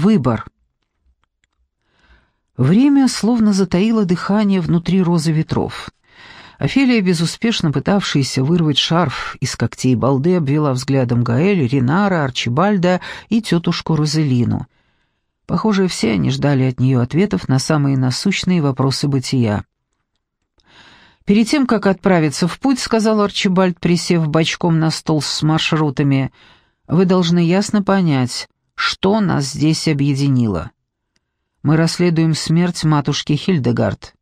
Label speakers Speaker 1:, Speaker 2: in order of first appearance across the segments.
Speaker 1: выбор. Время словно затаило дыхание внутри розы ветров. Офелия, безуспешно пытавшаяся вырвать шарф из когтей балды, обвела взглядом Гаэль, Ринара, Арчибальда и тетушку Розелину. Похоже, все они ждали от нее ответов на самые насущные вопросы бытия. «Перед тем, как отправиться в путь, — сказал Арчибальд, присев бочком на стол с маршрутами, — вы должны ясно понять, что нас здесь объединило. Мы расследуем смерть матушки Хильдегард.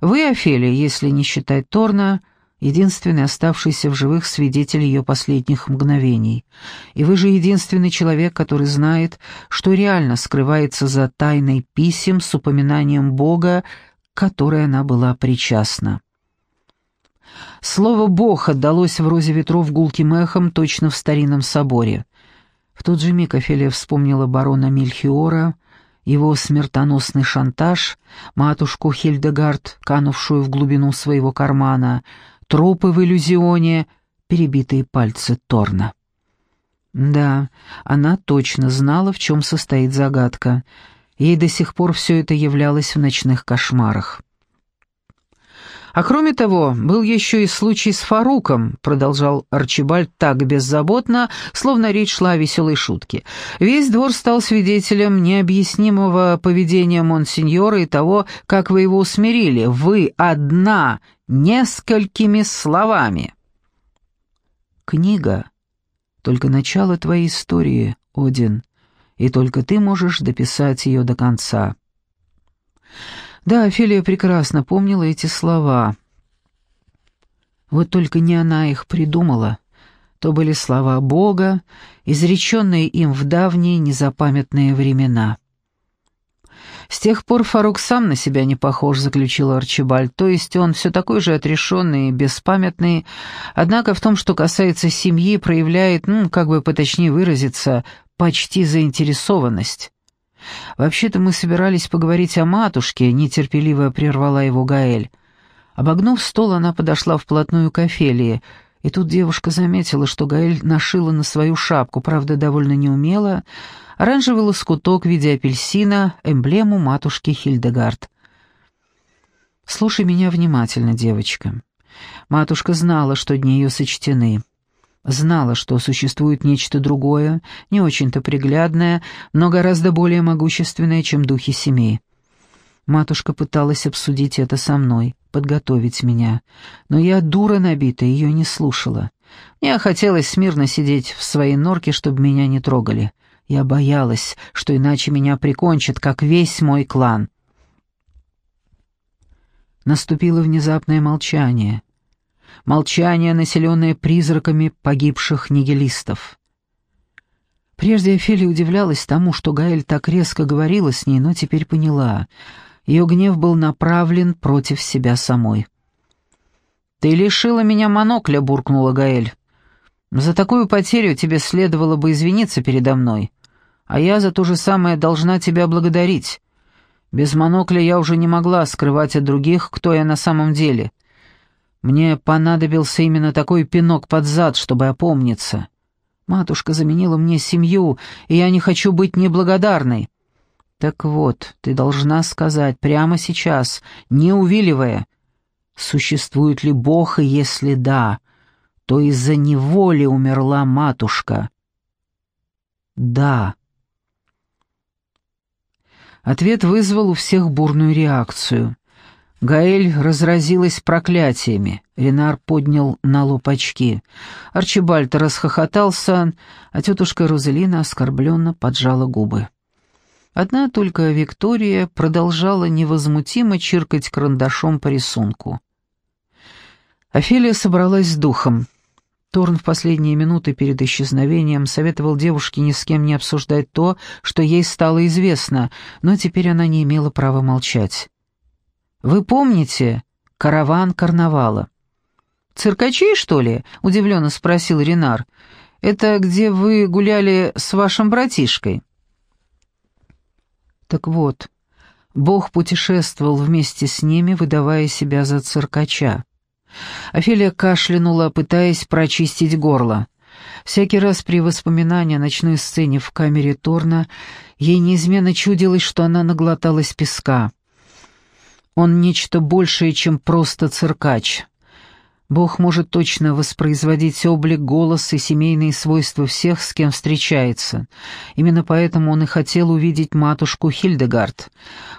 Speaker 1: Вы, Офелия, если не считать Торна, единственный оставшийся в живых свидетель ее последних мгновений. И вы же единственный человек, который знает, что реально скрывается за тайной писем с упоминанием Бога, к которой она была причастна. Слово «Бог» отдалось в розе ветров гулким эхом точно в старинном соборе. В тот же миг Офелия вспомнила барона Мельхиора, его смертоносный шантаж, матушку Хильдегард, канувшую в глубину своего кармана, трупы в иллюзионе, перебитые пальцы Торна. Да, она точно знала, в чем состоит загадка. Ей до сих пор все это являлось в ночных кошмарах. «А кроме того, был еще и случай с Фаруком», — продолжал Арчибальд так беззаботно, словно речь шла о веселой шутке. «Весь двор стал свидетелем необъяснимого поведения монсеньора и того, как вы его усмирили. Вы одна, несколькими словами». «Книга — только начало твоей истории, Один, и только ты можешь дописать ее до конца». Да, Офелия прекрасно помнила эти слова. Вот только не она их придумала. То были слова Бога, изреченные им в давние незапамятные времена. «С тех пор Фарук сам на себя не похож», — заключил Арчибальд. «То есть он все такой же отрешенный и беспамятный, однако в том, что касается семьи, проявляет, ну, как бы поточнее выразиться, почти заинтересованность. «Вообще-то мы собирались поговорить о матушке», — нетерпеливо прервала его Гаэль. Обогнув стол, она подошла вплотную к Офелии, и тут девушка заметила, что Гаэль нашила на свою шапку, правда, довольно неумело, оранжевый лоскуток в виде апельсина, эмблему матушки Хильдегард. «Слушай меня внимательно, девочка. Матушка знала, что дни ее сочтены». Знала, что существует нечто другое, не очень-то приглядное, но гораздо более могущественное, чем духи семей. Матушка пыталась обсудить это со мной, подготовить меня, но я, дура набитая, ее не слушала. Мне хотелось смирно сидеть в своей норке, чтобы меня не трогали. Я боялась, что иначе меня прикончат, как весь мой клан. Наступило внезапное молчание — молчание, населенное призраками погибших нигилистов. Прежде Офелия удивлялась тому, что Гаэль так резко говорила с ней, но теперь поняла. Ее гнев был направлен против себя самой. «Ты лишила меня монокля», — буркнула Гаэль. «За такую потерю тебе следовало бы извиниться передо мной, а я за то же самое должна тебя благодарить. Без монокля я уже не могла скрывать от других, кто я на самом деле». Мне понадобился именно такой пинок под зад, чтобы опомниться. Матушка заменила мне семью, и я не хочу быть неблагодарной. Так вот, ты должна сказать прямо сейчас, не увиливая, существует ли Бог, и если да, то из-за неволи умерла матушка. Да. Ответ вызвал у всех бурную реакцию. Гаэль разразилась проклятиями. Ренар поднял на лоб очки. Арчибальд расхохотался, а тетушка Розелина оскорбленно поджала губы. Одна только Виктория продолжала невозмутимо чиркать карандашом по рисунку. Офелия собралась с духом. Торн в последние минуты перед исчезновением советовал девушке ни с кем не обсуждать то, что ей стало известно, но теперь она не имела права молчать. Вы помните караван карнавала?» «Циркачей, что ли?» — удивленно спросил Ренар. «Это где вы гуляли с вашим братишкой?» Так вот, Бог путешествовал вместе с ними, выдавая себя за циркача. Офелия кашлянула, пытаясь прочистить горло. Всякий раз при воспоминании о ночной сцене в камере Торна ей неизменно чудилось, что она наглоталась песка. Он нечто большее, чем просто циркач. Бог может точно воспроизводить облик, голос и семейные свойства всех, с кем встречается. Именно поэтому он и хотел увидеть матушку Хильдегард.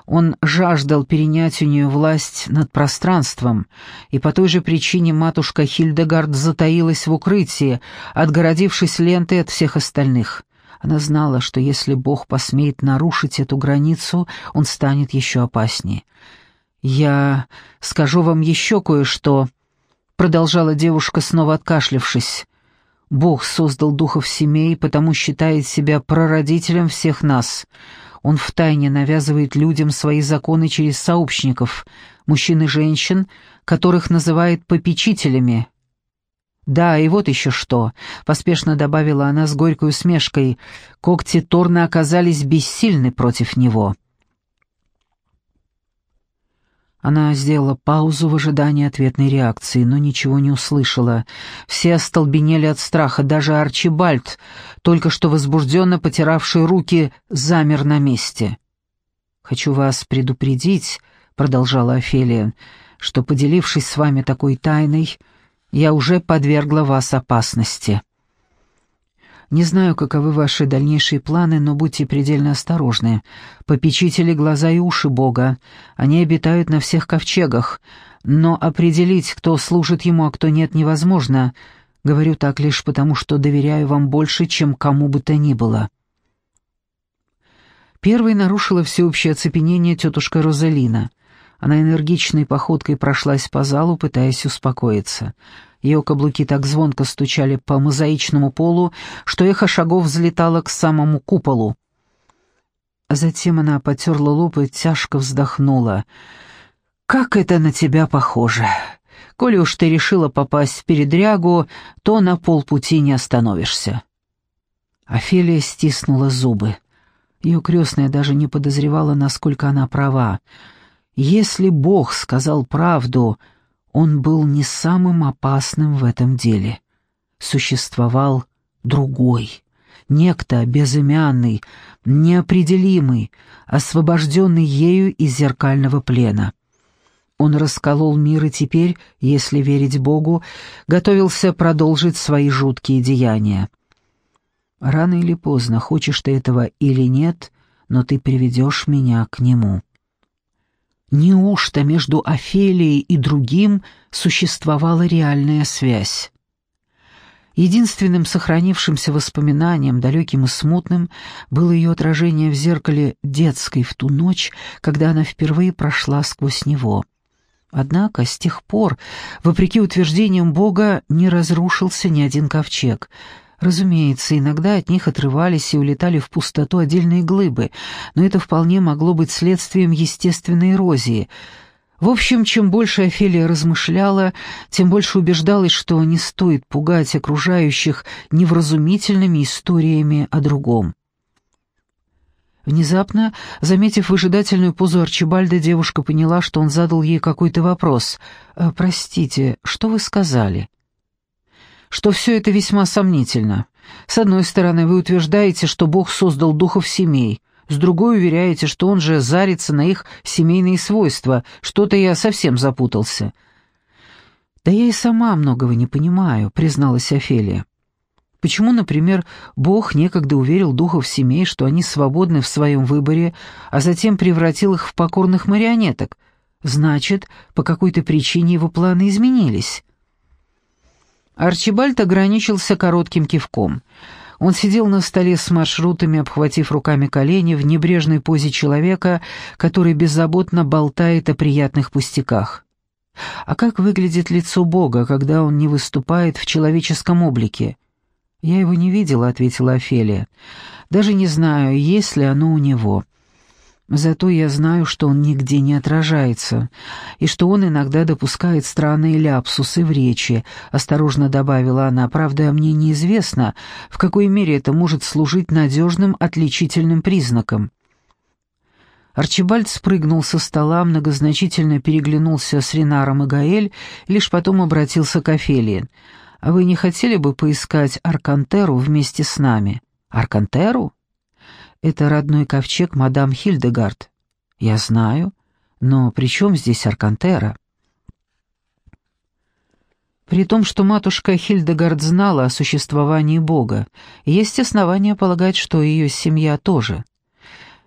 Speaker 1: Он жаждал перенять у нее власть над пространством, и по той же причине матушка Хильдегард затаилась в укрытии, отгородившись лентой от всех остальных. Она знала, что если Бог посмеет нарушить эту границу, он станет еще опаснее. «Я скажу вам еще кое-что», продолжала девушка, снова откашлявшись. Бог создал духов семей, потому считает себя прародителем всех нас. Он втайне навязывает людям свои законы через сообщников, мужчин и женщин, которых называет попечителями. «Да, и вот еще что», — поспешно добавила она с горькой усмешкой, — «когти Торна оказались бессильны против него». Она сделала паузу в ожидании ответной реакции, но ничего не услышала. Все остолбенели от страха, даже Арчибальд, только что возбужденно потиравший руки, замер на месте. «Хочу вас предупредить», — продолжала Офелия, — «что, поделившись с вами такой тайной, я уже подвергла вас опасности». Не знаю, каковы ваши дальнейшие планы, но будьте предельно осторожны. Попечители глаза и уши Бога. Они обитают на всех ковчегах. Но определить, кто служит ему, а кто нет, невозможно. Говорю так лишь потому, что доверяю вам больше, чем кому бы то ни было». Первой нарушила всеобщее оцепенение тетушка Розалина. Она энергичной походкой прошлась по залу, пытаясь успокоиться. Ее каблуки так звонко стучали по мозаичному полу, что эхо шагов взлетало к самому куполу. Затем она потерла лоб и тяжко вздохнула. «Как это на тебя похоже! Коли уж ты решила попасть в передрягу, то на полпути не остановишься». Офелия стиснула зубы. Ее крестная даже не подозревала, насколько она права. Если Бог сказал правду, он был не самым опасным в этом деле. Существовал другой, некто безымянный, неопределимый, освобожденный ею из зеркального плена. Он расколол мир и теперь, если верить Богу, готовился продолжить свои жуткие деяния. Рано или поздно, хочешь ты этого или нет, но ты приведешь меня к нему. Неужто между Офелией и другим существовала реальная связь? Единственным сохранившимся воспоминанием, далеким и смутным, было ее отражение в зеркале детской в ту ночь, когда она впервые прошла сквозь него. Однако с тех пор, вопреки утверждениям Бога, не разрушился ни один ковчег — Разумеется, иногда от них отрывались и улетали в пустоту отдельные глыбы, но это вполне могло быть следствием естественной эрозии. В общем, чем больше Офелия размышляла, тем больше убеждалась, что не стоит пугать окружающих невразумительными историями о другом. Внезапно, заметив выжидательную позу Арчибальда, девушка поняла, что он задал ей какой-то вопрос. «Э, «Простите, что вы сказали?» Что все это весьма сомнительно. С одной стороны, вы утверждаете, что Бог создал духов семей, с другой уверяете, что он же зарится на их семейные свойства. Что-то я совсем запутался». «Да я и сама многого не понимаю», — призналась Офелия. Почему, например, Бог некогда уверил духов семей, что они свободны в своем выборе, а затем превратил их в покорных марионеток? Значит, по какой-то причине его планы изменились. Арчибальд ограничился коротким кивком. Он сидел на столе с маршрутами, обхватив руками колени в небрежной позе человека, который беззаботно болтает о приятных пустяках. А как выглядит лицо Бога, когда он не выступает в человеческом облике? «Я его не видела», — ответила Офелия. «Даже не знаю, есть ли оно у него». Зато я знаю, что он нигде не отражается, и что он иногда допускает странные ляпсусы в речи, осторожно добавила она, правда, мне неизвестно, в какой мере это может служить надежным отличительным признаком. Арчибальд спрыгнул со стола, многозначительно переглянулся с Ренаром и Гаэль, лишь потом обратился к Офелии. А вы не хотели бы поискать Аркантеру вместе с нами? Аркантеру? Это родной ковчег мадам Хильдегард. Я знаю, но при чем здесь Аркантера? При том, что матушка Хильдегард знала о существовании Бога, есть основания полагать, что ее семья тоже.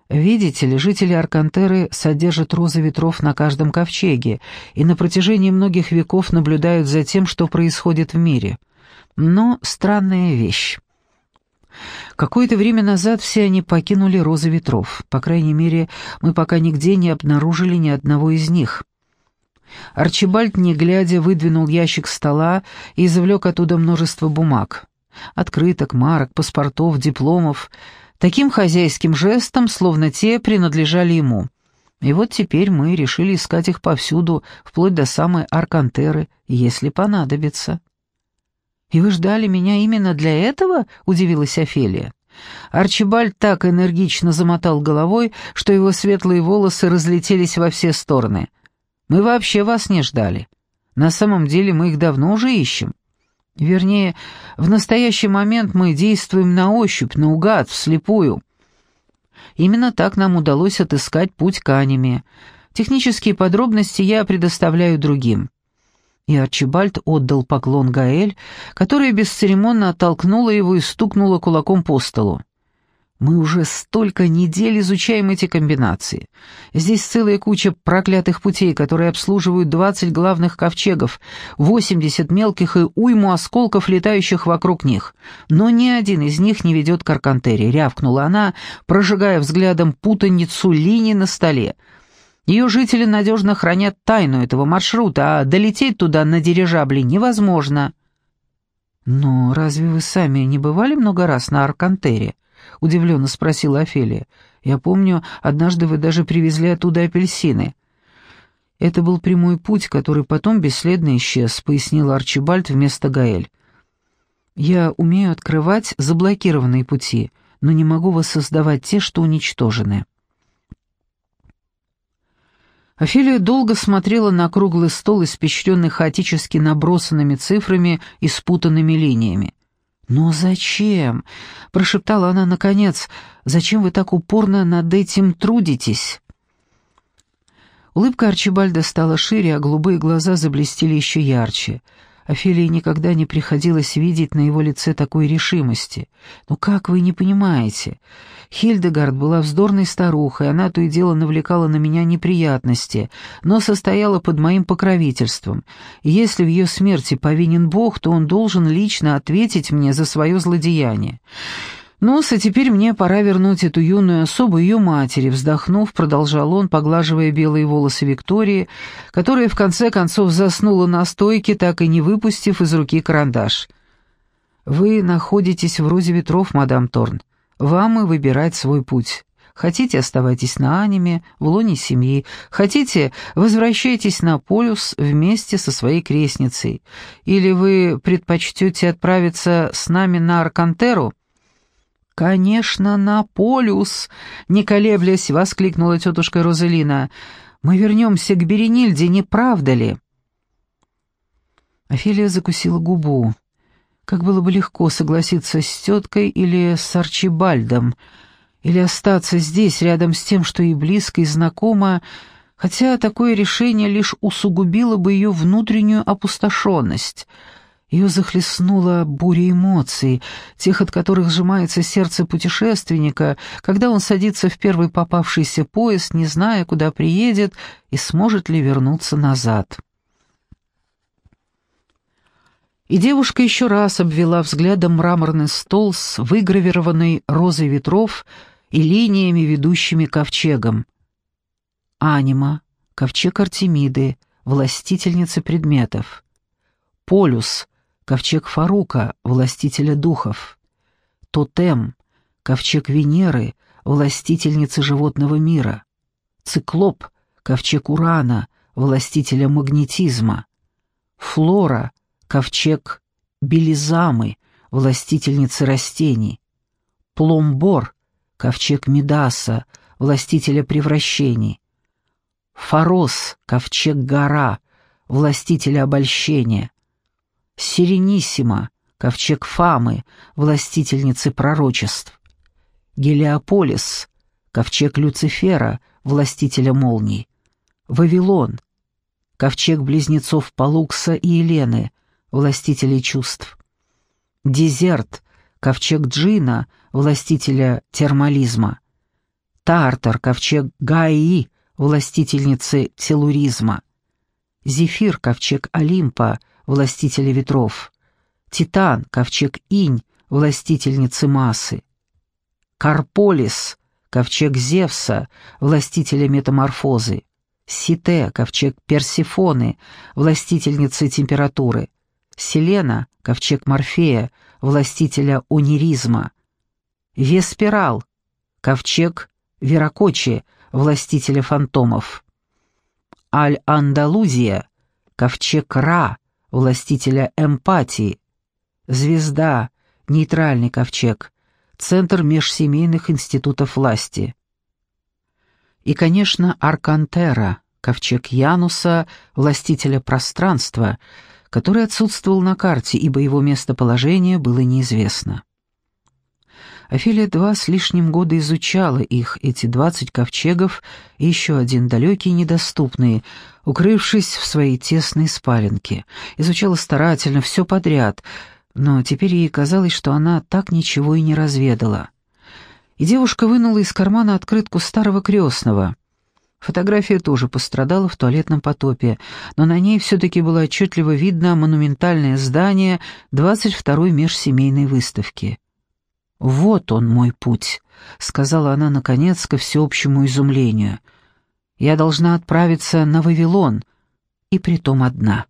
Speaker 1: Видите ли, жители Аркантеры содержат розы ветров на каждом ковчеге и на протяжении многих веков наблюдают за тем, что происходит в мире. Но странная вещь. Какое-то время назад все они покинули розы ветров. По крайней мере, мы пока нигде не обнаружили ни одного из них. Арчибальд, не глядя, выдвинул ящик стола и извлек оттуда множество бумаг. Открыток, марок, паспортов, дипломов. Таким хозяйским жестом, словно те принадлежали ему. И вот теперь мы решили искать их повсюду, вплоть до самой Аркантеры, если понадобится. «И вы ждали меня именно для этого?» — удивилась Офелия. Арчибальд так энергично замотал головой, что его светлые волосы разлетелись во все стороны. Мы вообще вас не ждали. На самом деле мы их давно уже ищем. Вернее, в настоящий момент мы действуем на ощупь, наугад, вслепую. Именно так нам удалось отыскать путь к аниме. Технические подробности я предоставляю другим. И Арчибальд отдал поклон Гаэль, которая бесцеремонно оттолкнула его и стукнула кулаком по столу. Мы уже столько недель изучаем эти комбинации. Здесь целая куча проклятых путей, которые обслуживают 20 главных ковчегов, 80 мелких и уйму осколков, летающих вокруг них. Но ни один из них не ведет к Аркантере, рявкнула она, прожигая взглядом путаницу линий на столе. Ее жители надежно хранят тайну этого маршрута, а долететь туда на дирижабле невозможно. «Но разве вы сами не бывали много раз на Аркантере?» — удивленно спросила Офелия. «Я помню, однажды вы даже привезли оттуда апельсины». «Это был прямой путь, который потом бесследно исчез», — пояснил Арчибальд вместо Гаэль. «Я умею открывать заблокированные пути, но не могу воссоздавать те, что уничтожены». Офелия долго смотрела на круглый стол, испещренный хаотически набросанными цифрами и спутанными линиями. «Но зачем?» — прошептала она наконец. «Зачем вы так упорно над этим трудитесь?» Улыбка Арчибальда стала шире, а голубые глаза заблестели еще ярче. Офелии никогда не приходилось видеть на его лице такой решимости. «Ну как вы не понимаете? Хильдегард была вздорной старухой, она то и дело навлекала на меня неприятности, но состояла под моим покровительством. И если в ее смерти повинен Бог, то он должен лично ответить мне за свое злодеяние». Ну а теперь мне пора вернуть эту юную особу ее матери», — вздохнув, продолжал он, поглаживая белые волосы Виктории, которая в конце концов заснула на стойке, так и не выпустив из руки карандаш. «Вы находитесь в розе ветров, мадам Торн. Вам и выбирать свой путь». Хотите, оставайтесь на аниме, в лоне семьи. Хотите, возвращайтесь на полюс вместе со своей крестницей. Или вы предпочтете отправиться с нами на Аркантеру?» «Конечно, на полюс!» — не колеблясь, воскликнула тетушка Розелина. «Мы вернемся к Беренильде, не правда ли?» Офелия закусила губу. Как было бы легко согласиться с теткой или с Арчибальдом, или остаться здесь, рядом с тем, что ей близко и знакомо, хотя такое решение лишь усугубило бы ее внутреннюю опустошенность — ее захлестнула буря эмоций, тех, от которых сжимается сердце путешественника, когда он садится в первый попавшийся поезд, не зная, куда приедет и сможет ли вернуться назад. И девушка еще раз обвела взглядом мраморный стол с выгравированной розой ветров и линиями, ведущими ковчегом. Анима, ковчег Артемиды, властительница предметов. Полюс — ковчег Фарука, властителя духов, Тотем, ковчег Венеры, властительницы животного мира, Циклоп, ковчег Урана, властителя магнетизма, Флора, ковчег Белизамы, властительницы растений, Пломбор, ковчег Медаса, властителя превращений, Фарос, ковчег Гора, властителя обольщения, Сирениссима, ковчег Фамы, властительницы пророчеств. Гелиополис, ковчег Люцифера, властителя молний. Вавилон, ковчег близнецов Палукса и Елены, властителей чувств. Дезерт, ковчег Джина, властителя термализма. Тартар, ковчег Гаи, властительницы телуризма. Зефир, ковчег Олимпа, властителя ветров. Титан, ковчег Инь, властительницы массы. Карполис, ковчег Зевса, властителя метаморфозы. Сите, ковчег Персифоны, властительницы температуры. Селена, ковчег Морфея, властителя униризма. Веспирал, ковчег Веракочи, властителя фантомов. Аль-Андалузия, ковчег Ра, властителя эмпатии. Звезда, нейтральный ковчег, центр межсемейных институтов власти. И, конечно, Аркантера, ковчег Януса, властителя пространства, который отсутствовал на карте, ибо его местоположение было неизвестно. Офелия два с лишним года изучала их, эти двадцать ковчегов, и еще один далекий и недоступный, укрывшись в своей тесной спаленке. Изучала старательно, все подряд, но теперь ей казалось, что она так ничего и не разведала. И девушка вынула из кармана открытку старого крестного. Фотография тоже пострадала в туалетном потопе, но на ней все-таки было отчетливо видно монументальное здание 22-й межсемейной выставки. «Вот он, мой путь», — сказала она, наконец, ко всеобщему изумлению. «Я должна отправиться на Вавилон, и притом одна».